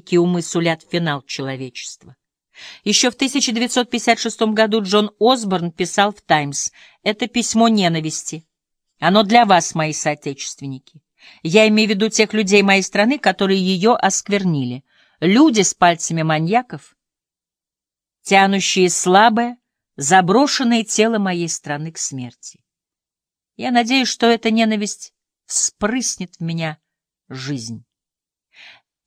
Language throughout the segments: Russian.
великие умы сулят финал человечества. Еще в 1956 году Джон Осборн писал в «Таймс» «Это письмо ненависти. Оно для вас, мои соотечественники. Я имею в виду тех людей моей страны, которые ее осквернили. Люди с пальцами маньяков, тянущие слабое, заброшенное тело моей страны к смерти. Я надеюсь, что эта ненависть вспрыснет в меня жизнь.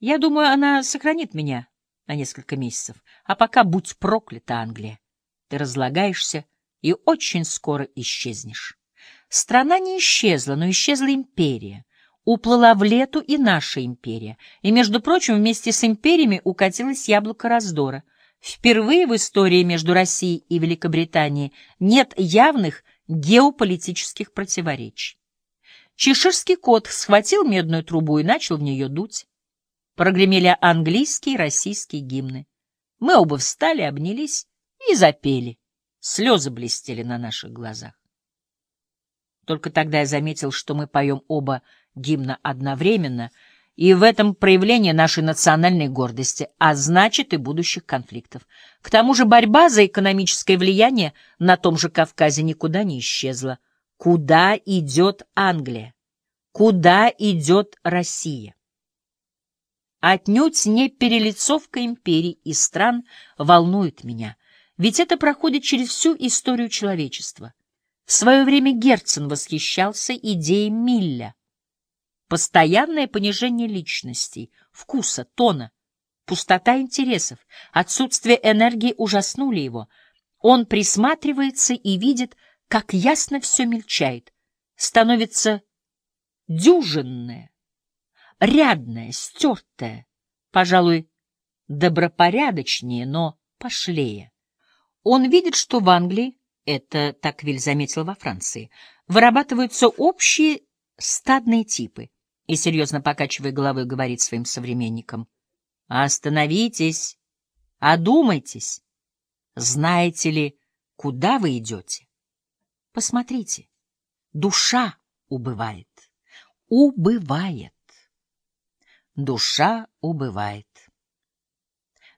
Я думаю, она сохранит меня на несколько месяцев. А пока будь проклята, Англия. Ты разлагаешься и очень скоро исчезнешь. Страна не исчезла, но исчезла империя. Уплыла в лету и наша империя. И, между прочим, вместе с империями укатилось яблоко раздора. Впервые в истории между Россией и Великобританией нет явных геополитических противоречий. Чеширский кот схватил медную трубу и начал в нее дуть. Прогремели английские и российские гимны. Мы оба встали, обнялись и запели. Слезы блестели на наших глазах. Только тогда я заметил, что мы поем оба гимна одновременно, и в этом проявление нашей национальной гордости, а значит и будущих конфликтов. К тому же борьба за экономическое влияние на том же Кавказе никуда не исчезла. Куда идет Англия? Куда идет Россия? Отнюдь не перелицовка империй и стран волнует меня, ведь это проходит через всю историю человечества. В свое время Герцен восхищался идеей Милля. Постоянное понижение личностей, вкуса, тона, пустота интересов, отсутствие энергии ужаснули его. Он присматривается и видит, как ясно все мельчает, становится дюжинное, рядное, стертое, пожалуй, добропорядочнее, но пошлее. Он видит, что в Англии, это Таквиль заметил во Франции, вырабатываются общие стадные типы, и, серьезно покачивая головой, говорит своим современникам, «Остановитесь, одумайтесь, знаете ли, куда вы идете? Посмотрите, душа убывает, убывает душа убывает.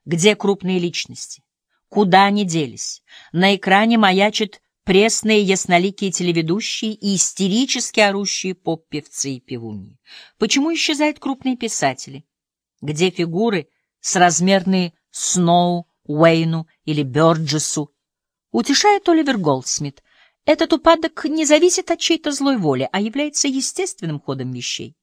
Где крупные личности? Куда они делись? На экране маячат пресные ясноликие телеведущие и истерически орущие поп-певцы и певуньи. Почему исчезают крупные писатели? Где фигуры с размерные Сноу, Уэйну или Бёрджесу? Утешает Оливер Голдсмит. Этот упадок не зависит от чьей-то злой воли, а является естественным ходом вещей.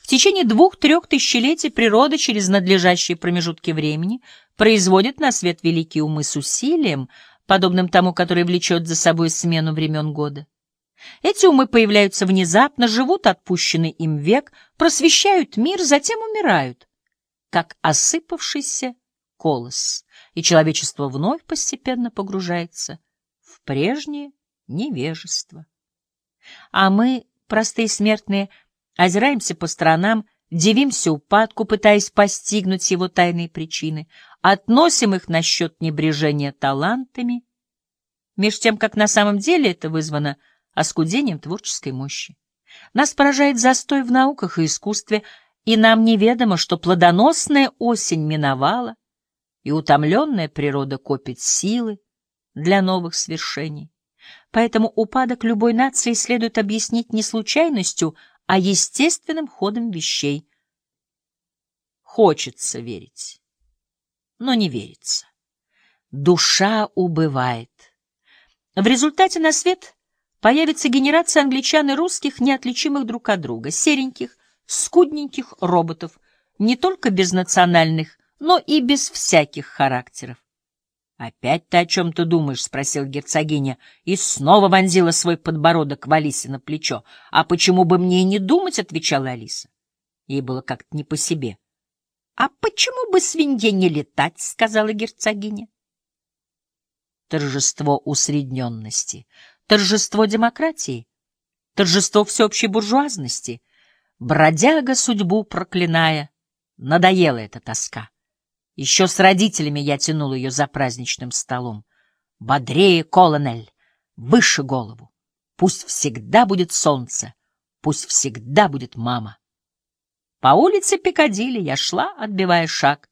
В течение двух-трех тысячелетий природа через надлежащие промежутки времени производит на свет великие умы с усилием, подобным тому, который влечет за собой смену времен года. Эти умы появляются внезапно, живут отпущенный им век, просвещают мир, затем умирают, как осыпавшийся колос, и человечество вновь постепенно погружается в прежнее невежество. А мы, простые смертные, озираемся по сторонам, дивимся упадку, пытаясь постигнуть его тайные причины, относим их насчет небрежения талантами, меж тем, как на самом деле это вызвано оскудением творческой мощи. Нас поражает застой в науках и искусстве, и нам неведомо, что плодоносная осень миновала, и утомленная природа копит силы для новых свершений. Поэтому упадок любой нации следует объяснить не случайностью, а естественным ходом вещей. Хочется верить, но не верится. Душа убывает. В результате на свет появится генерация англичан и русских, неотличимых друг от друга, сереньких, скудненьких роботов, не только без национальных, но и без всяких характеров. «Опять ты о чем то думаешь?» — спросил герцогиня, и снова вонзила свой подбородок в Алисе на плечо. «А почему бы мне и не думать?» — отвечала Алиса. Ей было как-то не по себе. «А почему бы свинье не летать?» — сказала герцогиня. Торжество усредненности, торжество демократии, торжество всеобщей буржуазности. Бродяга судьбу проклиная, надоела эта тоска. Еще с родителями я тянул ее за праздничным столом. Бодрее, колонель, выше голову. Пусть всегда будет солнце, пусть всегда будет мама. По улице Пикадилли я шла, отбивая шаг,